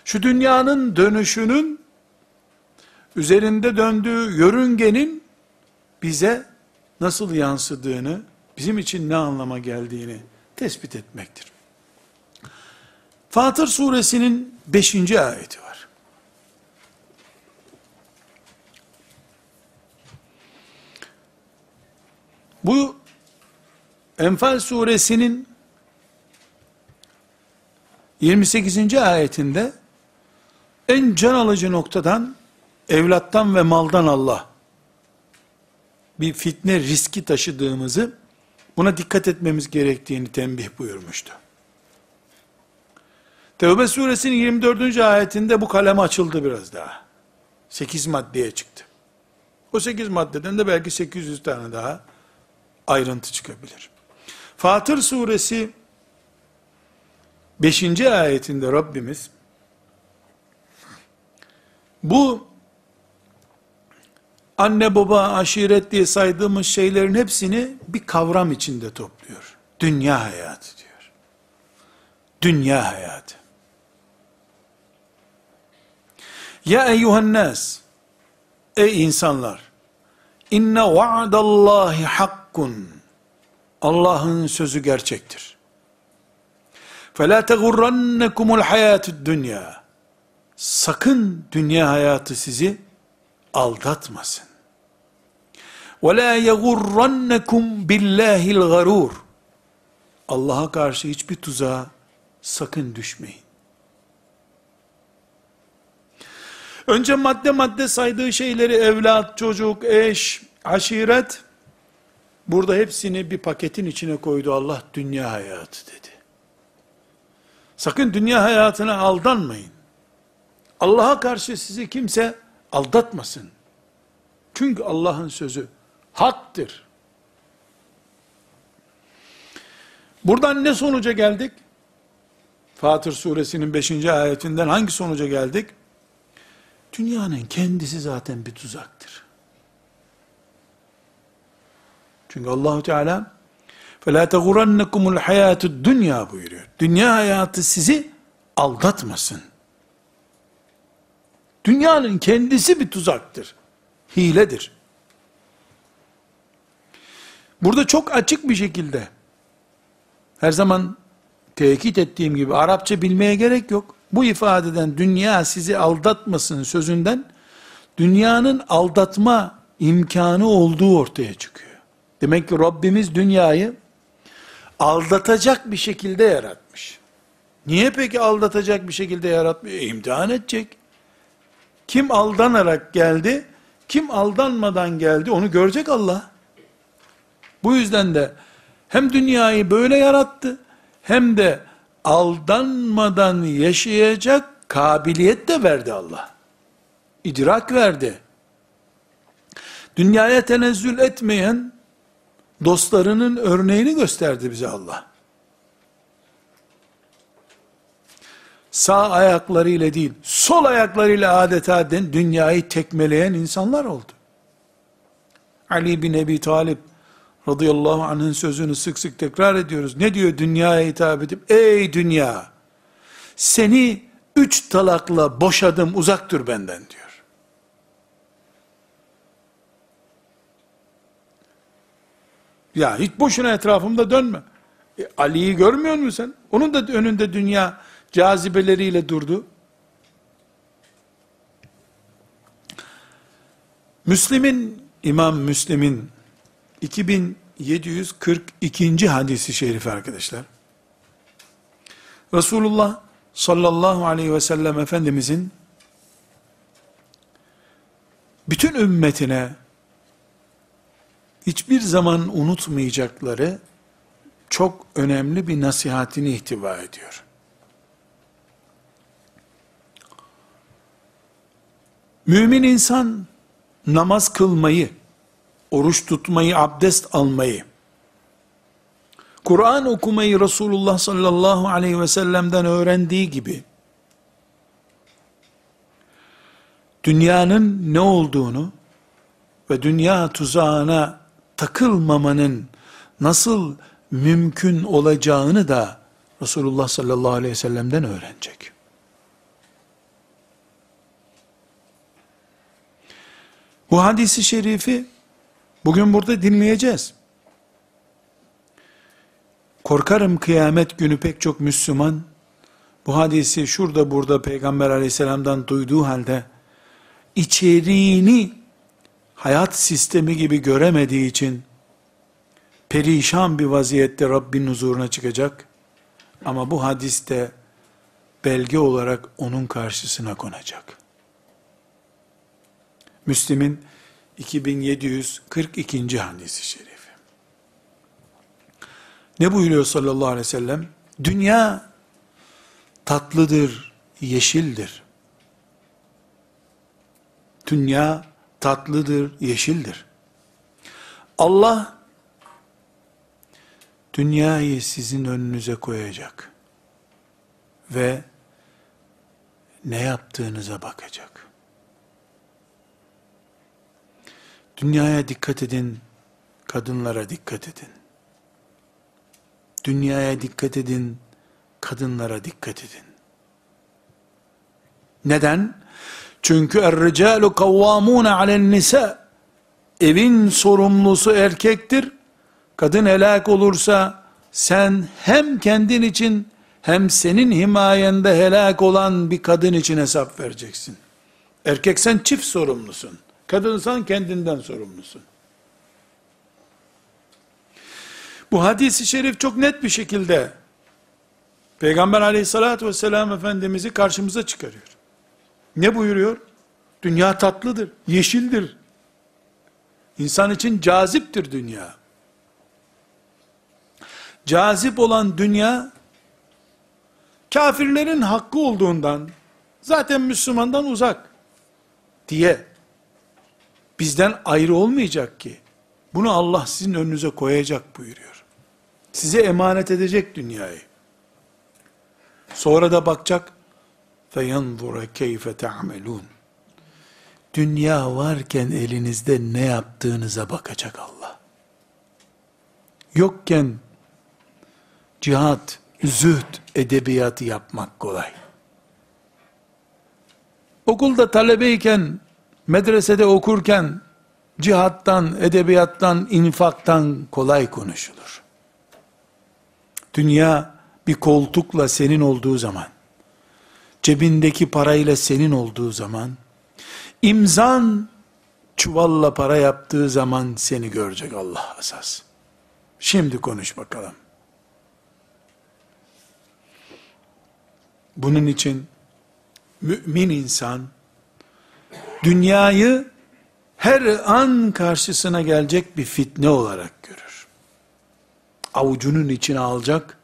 Şu dünyanın dönüşünün üzerinde döndüğü yörüngenin bize nasıl yansıdığını, bizim için ne anlama geldiğini tespit etmektir. Fatır suresinin 5. ayeti var. Bu Enfal suresinin 28. ayetinde en can alıcı noktadan evlattan ve maldan Allah bir fitne riski taşıdığımızı buna dikkat etmemiz gerektiğini tembih buyurmuştu. Tevbe suresinin 24. ayetinde bu kalem açıldı biraz daha. 8 maddeye çıktı. O 8 maddeden de belki 800 tane daha ayrıntı çıkabilir. Fatır suresi 5. ayetinde Rabbimiz bu anne baba aşiret diye saydığımız şeylerin hepsini bir kavram içinde topluyor. Dünya hayatı diyor. Dünya hayatı. Ya eyyuhen nas ey insanlar inne va'dallahi hakkun Allah'ın sözü gerçektir. فَلَا تَغُرَّنَّكُمُ الْحَيَاتُ الدُّنْيَا Sakın dünya hayatı sizi aldatmasın. وَلَا يَغُرَّنَّكُمْ بِاللّٰهِ الْغَرُورِ Allah'a karşı hiçbir tuzağa sakın düşmeyin. Önce madde madde saydığı şeyleri evlat, çocuk, eş, aşiret, Burada hepsini bir paketin içine koydu Allah dünya hayatı dedi. Sakın dünya hayatına aldanmayın. Allah'a karşı sizi kimse aldatmasın. Çünkü Allah'ın sözü haktır. Buradan ne sonuca geldik? Fatır suresinin 5. ayetinden hangi sonuca geldik? Dünyanın kendisi zaten bir tuzaktır. Çünkü Allahu Teala فَلَا تَغُرَنَّكُمُ الْحَيَاتُ dünya buyuruyor. Dünya hayatı sizi aldatmasın. Dünyanın kendisi bir tuzaktır. Hiledir. Burada çok açık bir şekilde her zaman tekit ettiğim gibi Arapça bilmeye gerek yok. Bu ifadeden dünya sizi aldatmasın sözünden dünyanın aldatma imkanı olduğu ortaya çıkıyor. Demek ki Rabbimiz dünyayı aldatacak bir şekilde yaratmış. Niye peki aldatacak bir şekilde yaratmıyor? E, edecek. Kim aldanarak geldi, kim aldanmadan geldi onu görecek Allah. Bu yüzden de hem dünyayı böyle yarattı, hem de aldanmadan yaşayacak kabiliyet de verdi Allah. İdrak verdi. Dünyaya tenezzül etmeyen dostlarının örneğini gösterdi bize Allah. Sağ ayaklarıyla değil, sol ayaklarıyla adeta dünyayı tekmeleyen insanlar oldu. Ali bin Ebi Talip radıyallahu anh'ın sözünü sık sık tekrar ediyoruz. Ne diyor dünyaya hitap edip? Ey dünya! Seni üç talakla boşadım uzak dur benden diyor. Ya hiç boşuna etrafımda dönme. E, Ali'yi görmüyor musun sen? Onun da önünde dünya cazibeleriyle durdu. Müslim'in, İmam Müslim'in 2742. hadisi şerif arkadaşlar. Resulullah sallallahu aleyhi ve sellem Efendimizin bütün ümmetine hiçbir zaman unutmayacakları çok önemli bir nasihatini ihtiva ediyor. Mümin insan namaz kılmayı, oruç tutmayı, abdest almayı, Kur'an okumayı Resulullah sallallahu aleyhi ve sellem'den öğrendiği gibi, dünyanın ne olduğunu ve dünya tuzağına takılmamanın nasıl mümkün olacağını da Resulullah sallallahu aleyhi ve sellem'den öğrenecek. Bu hadisi şerifi bugün burada dinleyeceğiz. Korkarım kıyamet günü pek çok Müslüman bu hadisi şurada burada Peygamber aleyhisselamdan duyduğu halde içeriğini hayat sistemi gibi göremediği için perişan bir vaziyette Rabbin huzuruna çıkacak. Ama bu hadiste belge olarak onun karşısına konacak. Müslim'in 2742. hadisi şerifi. Ne buyuruyor sallallahu aleyhi ve sellem? Dünya tatlıdır, yeşildir. Dünya tatlıdır, yeşildir. Allah dünyayı sizin önünüze koyacak ve ne yaptığınıza bakacak. Dünyaya dikkat edin, kadınlara dikkat edin. Dünyaya dikkat edin, kadınlara dikkat edin. Neden? Çünkü er-ricalu kavvamun alen nisa. Evin sorumlusu erkektir. Kadın helak olursa sen hem kendin için hem senin himayende helak olan bir kadın için hesap vereceksin. Erkek sen çift sorumlusun. Kadınsan kendinden sorumlusun. Bu hadisi şerif çok net bir şekilde Peygamber aleyhissalatü vesselam Efendimiz'i karşımıza çıkarıyor. Ne buyuruyor? Dünya tatlıdır, yeşildir. İnsan için caziptir dünya. Cazip olan dünya, kafirlerin hakkı olduğundan, zaten Müslümandan uzak diye bizden ayrı olmayacak ki. Bunu Allah sizin önünüze koyacak buyuruyor. Size emanet edecek dünyayı. Sonra da bakacak. فَيَنْظُرَ كَيْفَ تَعْمَلُونَ Dünya varken elinizde ne yaptığınıza bakacak Allah. Yokken cihat, zühd, edebiyatı yapmak kolay. Okulda talebeyken medresede okurken cihattan, edebiyattan, infaktan kolay konuşulur. Dünya bir koltukla senin olduğu zaman, cebindeki parayla senin olduğu zaman, imzan çuvalla para yaptığı zaman seni görecek Allah asas. Şimdi konuş bakalım. Bunun için mümin insan dünyayı her an karşısına gelecek bir fitne olarak görür. Avucunun içine alacak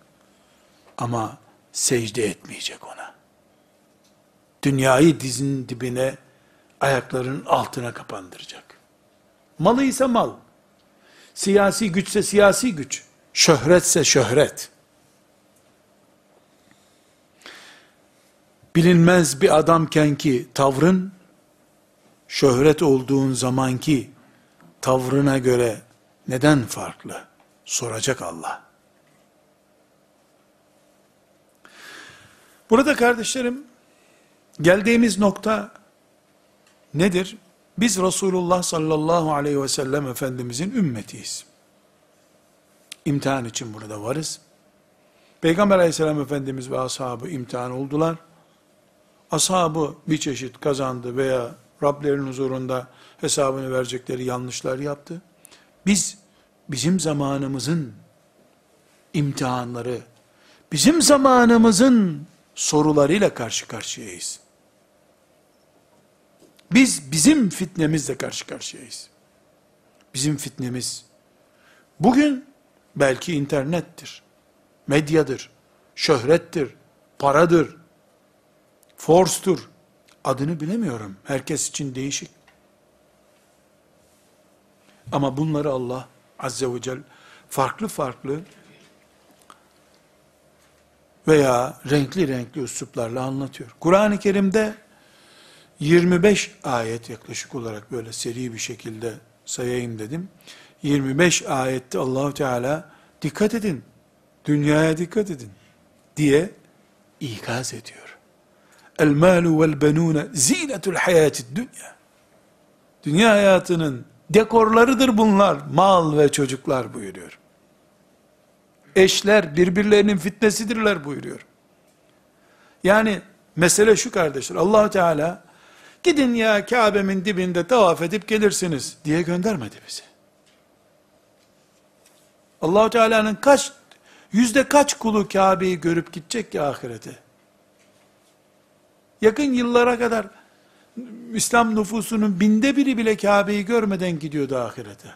ama secde etmeyecek ona. Dünyayı dizin dibine, ayaklarının altına kapandıracak. Malı ise mal. Siyasi güçse siyasi güç. Şöhretse şöhret. Bilinmez bir adamken ki tavrın, şöhret olduğun zamanki tavrına göre neden farklı? Soracak Allah. Burada kardeşlerim, Geldiğimiz nokta nedir? Biz Resulullah sallallahu aleyhi ve sellem Efendimizin ümmetiyiz. İmtihan için burada varız. Peygamber aleyhisselam Efendimiz ve ashabı imtihan oldular. Ashabı bir çeşit kazandı veya Rablerin huzurunda hesabını verecekleri yanlışlar yaptı. Biz, bizim zamanımızın imtihanları, bizim zamanımızın sorularıyla karşı karşıyayız. Biz bizim fitnemizle karşı karşıyayız. Bizim fitnemiz bugün belki internettir, medyadır, şöhrettir, paradır, forstur. Adını bilemiyorum. Herkes için değişik. Ama bunları Allah Azze ve Celle farklı farklı veya renkli renkli üsluplarla anlatıyor. Kur'an-ı Kerim'de 25 ayet yaklaşık olarak böyle seri bir şekilde sayayım dedim. 25 ayette Allahu Teala dikkat edin, dünyaya dikkat edin diye ikaz ediyor. El malu vel benune zinetul hayatid dünya. Dünya hayatının dekorlarıdır bunlar. Mal ve çocuklar buyuruyor. Eşler birbirlerinin fitnesidirler buyuruyor. Yani mesele şu kardeşler. allah Teala gidin ya Kabe'min dibinde tavaf edip gelirsiniz diye göndermedi bizi. Allahu Teala'nın kaç yüzde kaç kulu Kabe'yi görüp gidecek ki ahirete? Yakın yıllara kadar İslam nüfusunun binde biri bile Kabe'yi görmeden gidiyordu ahirete.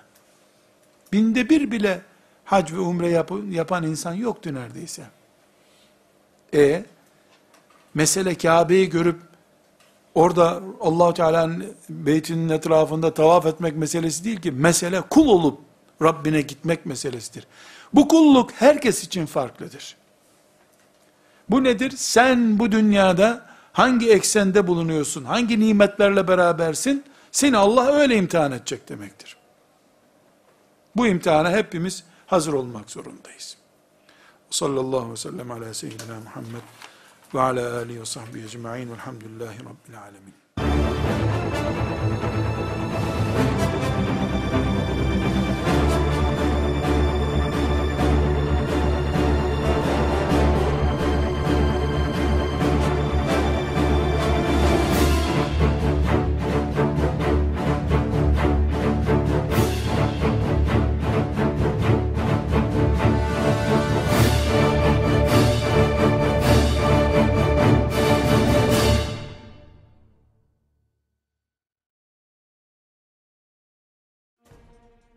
Binde bir bile hac ve umre yap yapan insan yoktu neredeyse. E mesele Kabe'yi görüp orada Allahu Teala'nın beytinin etrafında tavaf etmek meselesi değil ki. Mesele kul olup Rabbine gitmek meselesidir. Bu kulluk herkes için farklıdır. Bu nedir? Sen bu dünyada hangi eksende bulunuyorsun, hangi nimetlerle berabersin, seni Allah öyle imtihan edecek demektir. Bu imtihana hepimiz hazır olmak zorundayız. Sallallahu aleyhi ve sellem ala seyyidina Muhammed ve ala alihi ve sahbihi ecma'in velhamdülillahi rabbil alemin.